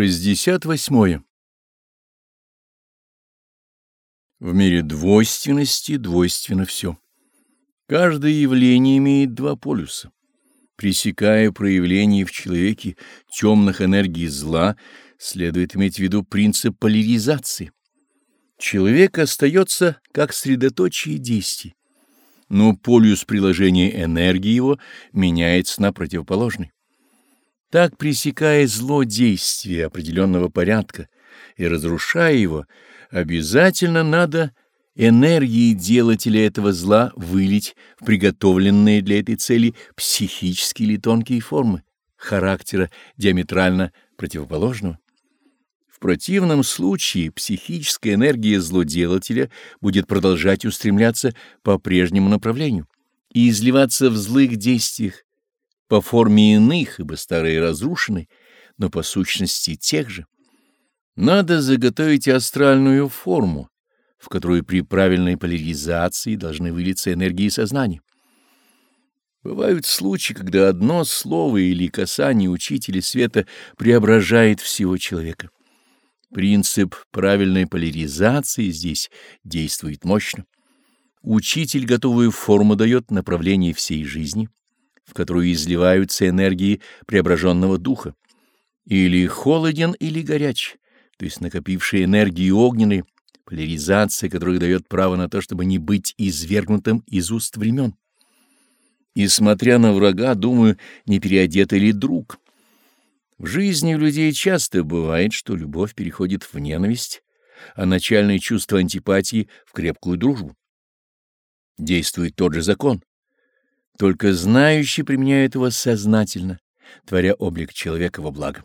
68. В мире двойственности двойственно все. Каждое явление имеет два полюса. Пресекая проявление в человеке темных энергий зла, следует иметь в виду принцип поляризации. Человек остается как средоточие действий, но полюс приложения энергии его меняется на противоположный. Так, пресекая зло действия определенного порядка и разрушая его, обязательно надо энергии делателя этого зла вылить в приготовленные для этой цели психические или тонкие формы характера диаметрально противоположного. В противном случае психическая энергия злоделателя будет продолжать устремляться по прежнему направлению и изливаться в злых действиях, по форме иных, ибо старые разрушены, но по сущности тех же. Надо заготовить астральную форму, в которую при правильной поляризации должны вылиться энергии сознания. Бывают случаи, когда одно слово или касание учителя света преображает всего человека. Принцип правильной поляризации здесь действует мощно. Учитель готовую форму дает направление всей жизни — в которую изливаются энергии преображенного духа, или холоден, или горяч, то есть накопившие энергии огненной, поляризация которых дает право на то, чтобы не быть извергнутым из уст времен. И, смотря на врага, думаю, не переодетый ли друг. В жизни у людей часто бывает, что любовь переходит в ненависть, а начальное чувство антипатии — в крепкую дружбу. Действует тот же закон. Только знающий применяет его сознательно, творя облик человека во благо.